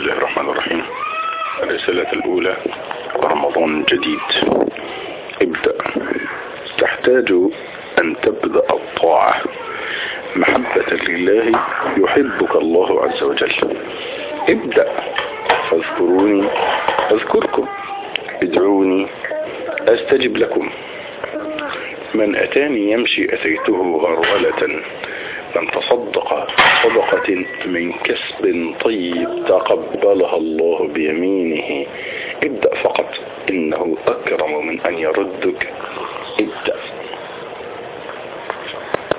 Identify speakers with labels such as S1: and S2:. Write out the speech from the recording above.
S1: بسم الله الرحمن الرحيم. الرسالة الأولى رمضان جديد. ابدأ. تحتاج أن تبدأ الطاعة. محبة لله يحبك الله عز وجل. ابدأ. فاذكروني. أذكركم. ادعوني. أستجب لكم. من أتاني يمشي أتيته هرولة من تصدق صدقة من كسب طيب تقبلها الله بيمينه. ابدأ فقط إنه أكرم من أن يردك. ابدأ.